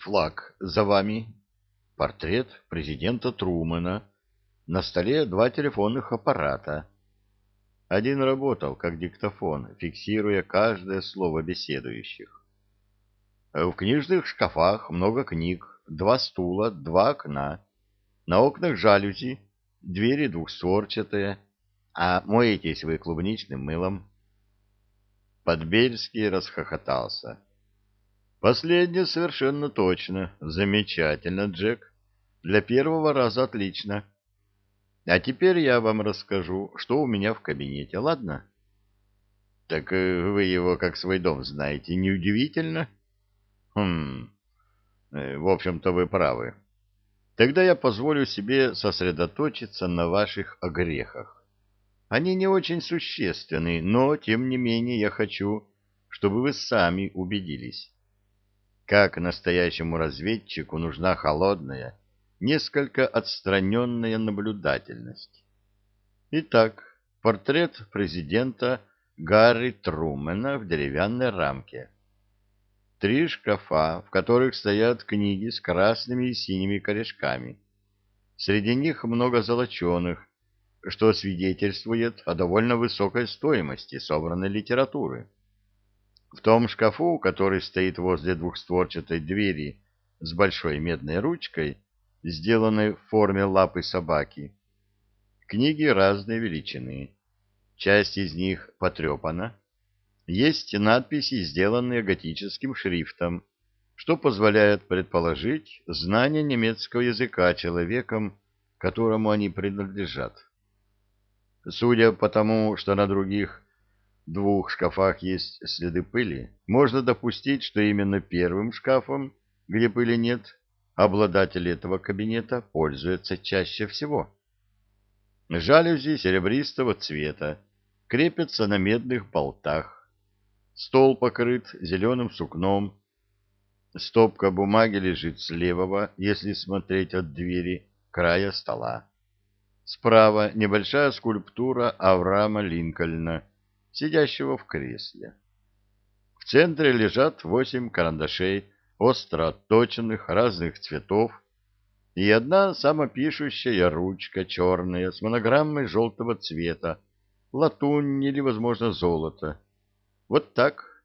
Флаг за вами. Портрет президента Трумэна. На столе два телефонных аппарата. Один работал как диктофон, фиксируя каждое слово беседующих. В книжных шкафах много книг, два стула, два окна. На окнах жалюзи, двери двухстворчатые. А моетесь вы клубничным мылом? Подбельский расхохотался. Последнее совершенно точно. Замечательно, Джек. Для первого раза отлично. А теперь я вам расскажу, что у меня в кабинете, ладно? Так э, вы его как свой дом знаете, неудивительно? Хм, э, в общем-то вы правы. Тогда я позволю себе сосредоточиться на ваших огрехах. Они не очень существенны, но, тем не менее, я хочу, чтобы вы сами убедились. Как настоящему разведчику нужна холодная, несколько отстраненная наблюдательность. Итак, портрет президента Гарри Трумэна в деревянной рамке. Три шкафа, в которых стоят книги с красными и синими корешками. Среди них много золоченых, что свидетельствует о довольно высокой стоимости собранной литературы. В том шкафу, который стоит возле двухстворчатой двери с большой медной ручкой, сделанной в форме лапы собаки. Книги разной величины. Часть из них потрепана. Есть надписи, сделанные готическим шрифтом, что позволяет предположить знание немецкого языка человеком, которому они принадлежат. Судя по тому, что на других двух шкафах есть следы пыли, можно допустить, что именно первым шкафом, где пыли нет, обладатель этого кабинета пользуется чаще всего. Жалюзи серебристого цвета крепятся на медных болтах. Стол покрыт зеленым сукном. Стопка бумаги лежит с левого, если смотреть от двери, края стола. Справа небольшая скульптура Авраама Линкольна, сидящего в кресле. В центре лежат восемь карандашей остро отточенных разных цветов и одна самопишущая ручка черная с монограммой желтого цвета, латунь или, возможно, золото. Вот так.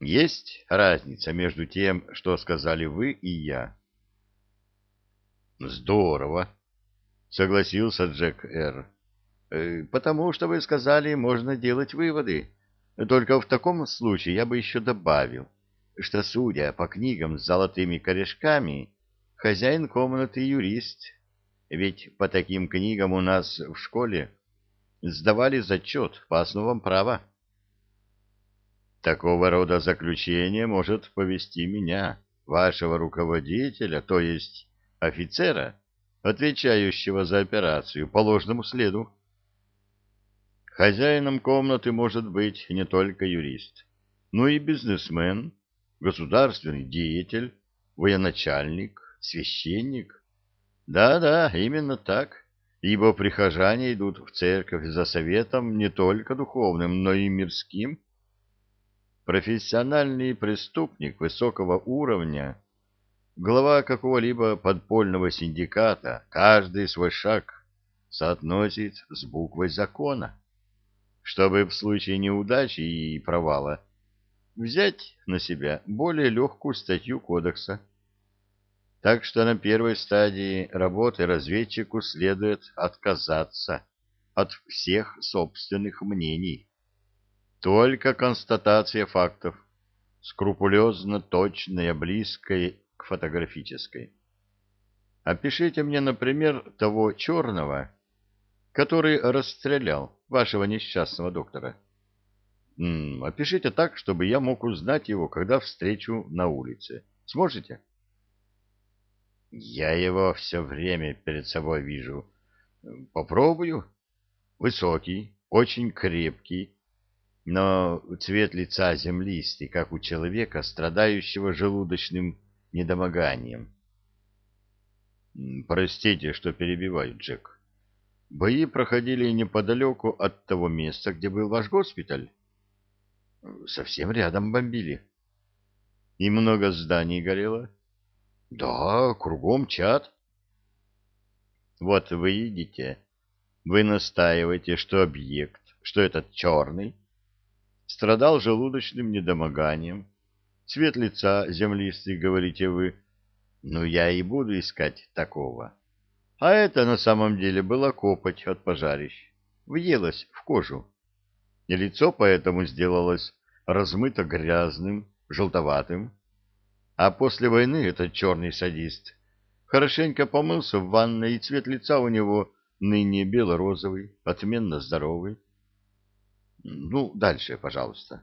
Есть разница между тем, что сказали вы и я. Здорово, согласился Джек Р. «Э, потому что вы сказали, можно делать выводы. Только в таком случае я бы еще добавил что, судя по книгам с золотыми корешками, хозяин комнаты юрист, ведь по таким книгам у нас в школе сдавали зачет по основам права. Такого рода заключение может повести меня, вашего руководителя, то есть офицера, отвечающего за операцию, по ложному следу. Хозяином комнаты может быть не только юрист, но и бизнесмен, государственный деятель, военачальник, священник. Да-да, именно так, ибо прихожане идут в церковь за советом не только духовным, но и мирским. Профессиональный преступник высокого уровня, глава какого-либо подпольного синдиката, каждый свой шаг соотносит с буквой закона, чтобы в случае неудачи и провала взять на себя более легкую статью кодекса. Так что на первой стадии работы разведчику следует отказаться от всех собственных мнений. Только констатация фактов, скрупулезно точная, близкая к фотографической. Опишите мне, например, того черного, который расстрелял вашего несчастного доктора. Опишите так, чтобы я мог узнать его, когда встречу на улице. Сможете? Я его все время перед собой вижу. Попробую. Высокий, очень крепкий, но цвет лица землистый, как у человека, страдающего желудочным недомоганием. Простите, что перебиваю, Джек. Бои проходили неподалеку от того места, где был ваш госпиталь? Совсем рядом бомбили. И много зданий горело. Да, кругом чат. Вот вы видите, вы настаиваете, что объект, что этот черный, страдал желудочным недомоганием. Цвет лица землистый, говорите вы. Ну, я и буду искать такого. А это на самом деле была копоть от пожарищ. Въелась в кожу. И лицо поэтому сделалось размыто грязным, желтоватым. А после войны этот черный садист хорошенько помылся в ванной, и цвет лица у него ныне бело-розовый, отменно здоровый. Ну, дальше, пожалуйста.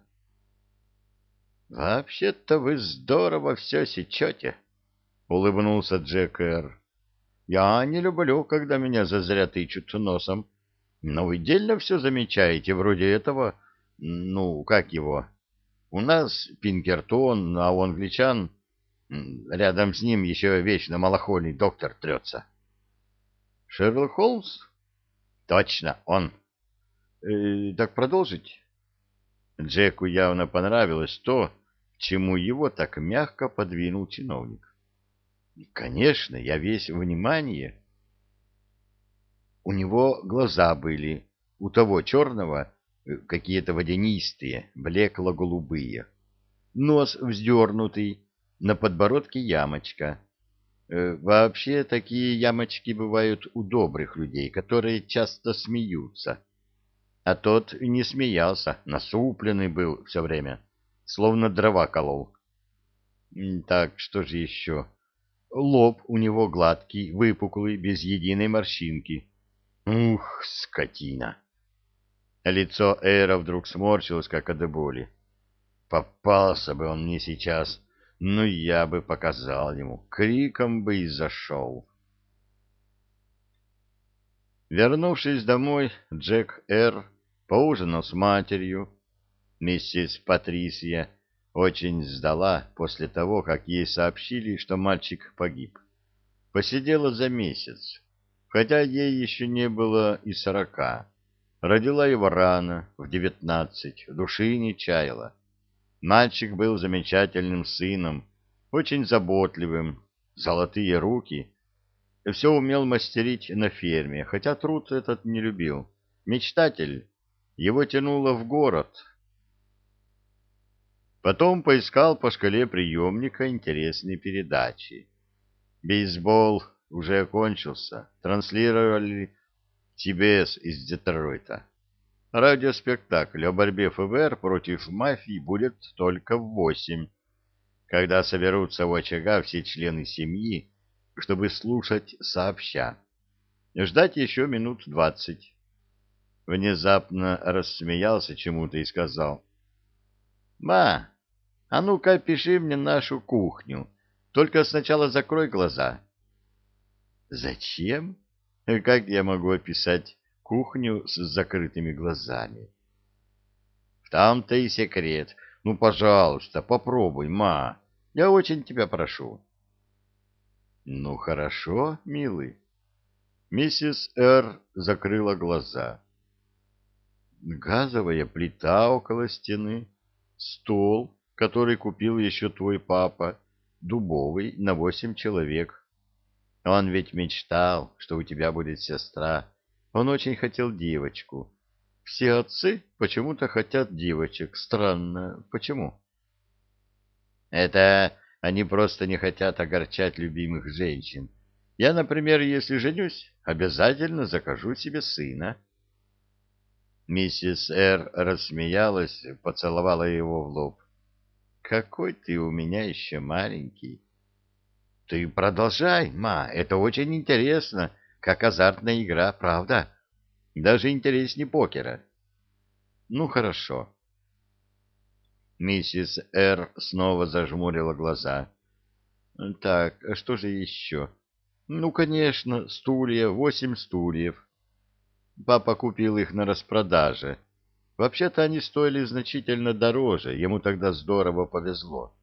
Вообще-то вы здорово все сечете, — улыбнулся Джек Эр. Я не люблю, когда меня зазря тычут носом. Но вы дельно все замечаете, вроде этого, ну, как его? У нас Пинкертон, а у англичан рядом с ним еще вечно малохольный доктор трется. Шерлок Холмс? Точно, он. Э, так продолжить? Джеку явно понравилось то, чему его так мягко подвинул чиновник. Конечно, я весь внимание. У него глаза были, у того черного э, какие-то водянистые, блекло-голубые. Нос вздернутый, на подбородке ямочка. Э, вообще такие ямочки бывают у добрых людей, которые часто смеются. А тот не смеялся, насупленный был все время, словно дрова колол. Так, что же еще? Лоб у него гладкий, выпуклый, без единой морщинки. Ух, скотина! Лицо Эра вдруг сморщилось, как от боли. Попался бы он мне сейчас, но я бы показал ему, криком бы и зашел. Вернувшись домой, Джек Эр поужинал с матерью. Миссис Патрисия очень сдала после того, как ей сообщили, что мальчик погиб. Посидела за месяц, хотя ей еще не было и сорока. Родила его рано, в девятнадцать, души не чаяла. Мальчик был замечательным сыном, очень заботливым, золотые руки. Все умел мастерить на ферме, хотя труд этот не любил. Мечтатель. Его тянуло в город, Потом поискал по шкале приемника интересные передачи. Бейсбол уже окончился. Транслировали ТБС из Детройта. Радиоспектакль о борьбе ФБР против мафии будет только в восемь, когда соберутся у очага все члены семьи, чтобы слушать сообща. Ждать еще минут двадцать. Внезапно рассмеялся чему-то и сказал. «Ма, а ну-ка опиши мне нашу кухню. Только сначала закрой глаза. Зачем? Как я могу описать кухню с закрытыми глазами? В том-то и секрет. Ну, пожалуйста, попробуй, ма. Я очень тебя прошу. Ну, хорошо, милый. Миссис Р. закрыла глаза. Газовая плита около стены, стол, который купил еще твой папа, дубовый, на восемь человек. Он ведь мечтал, что у тебя будет сестра. Он очень хотел девочку. Все отцы почему-то хотят девочек. Странно. Почему? Это они просто не хотят огорчать любимых женщин. Я, например, если женюсь, обязательно закажу себе сына. Миссис Р. рассмеялась, поцеловала его в лоб. Какой ты у меня еще маленький. Ты продолжай, ма, это очень интересно, как азартная игра, правда? Даже интереснее покера. Ну, хорошо. Миссис Р. снова зажмурила глаза. Так, а что же еще? Ну, конечно, стулья, восемь стульев. Папа купил их на распродаже. Вообще-то они стоили значительно дороже, ему тогда здорово повезло.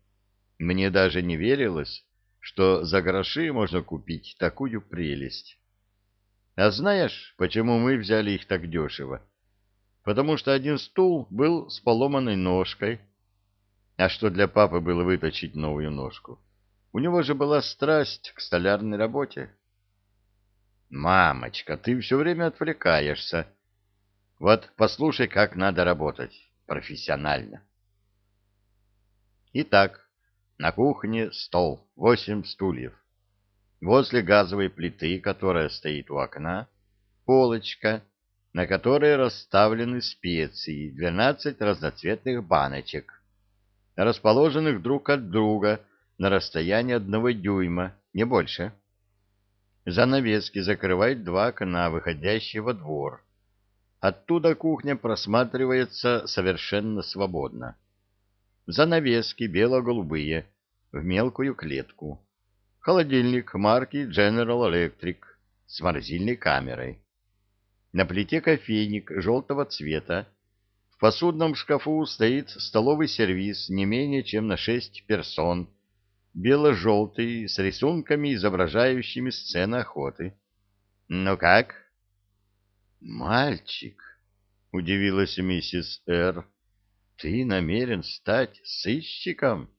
Мне даже не верилось, что за гроши можно купить такую прелесть. А знаешь, почему мы взяли их так дешево? Потому что один стул был с поломанной ножкой. А что для папы было выточить новую ножку? У него же была страсть к столярной работе. Мамочка, ты все время отвлекаешься. Вот послушай, как надо работать профессионально. Итак, на кухне стол, восемь стульев. Возле газовой плиты, которая стоит у окна, полочка, на которой расставлены специи, двенадцать разноцветных баночек, расположенных друг от друга на расстоянии одного дюйма, не больше. Занавески закрывают два окна, выходящие во двор. Оттуда кухня просматривается совершенно свободно. Занавески бело-голубые, в мелкую клетку. Холодильник марки General Electric с морозильной камерой. На плите кофейник желтого цвета. В посудном шкафу стоит столовый сервиз не менее чем на шесть персон, бело-желтый, с рисунками, изображающими сцены охоты. «Ну как?» «Мальчик», — удивилась миссис Р., — «ты намерен стать сыщиком?»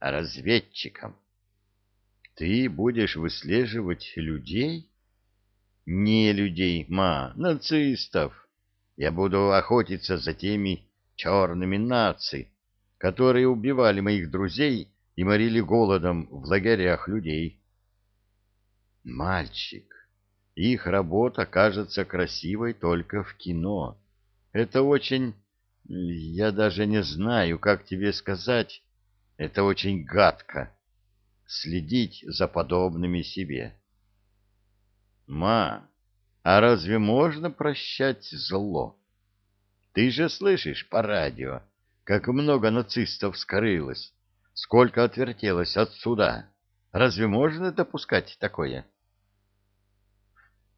«Разведчиком». «Ты будешь выслеживать людей?» «Не людей, ма, нацистов. Я буду охотиться за теми черными наци, которые убивали моих друзей и морили голодом в лагерях людей. Мальчик, их работа кажется красивой только в кино. Это очень... Я даже не знаю, как тебе сказать. Это очень гадко. Следить за подобными себе. Ма, а разве можно прощать зло? Ты же слышишь по радио, как много нацистов скрылось сколько отвертелось от суда. Разве можно допускать такое?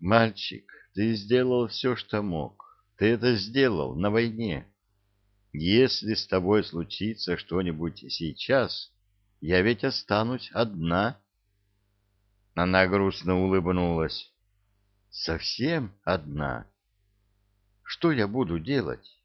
Мальчик, ты сделал все, что мог. Ты это сделал на войне. Если с тобой случится что-нибудь сейчас, я ведь останусь одна. Она грустно улыбнулась. Совсем одна. Что я буду делать?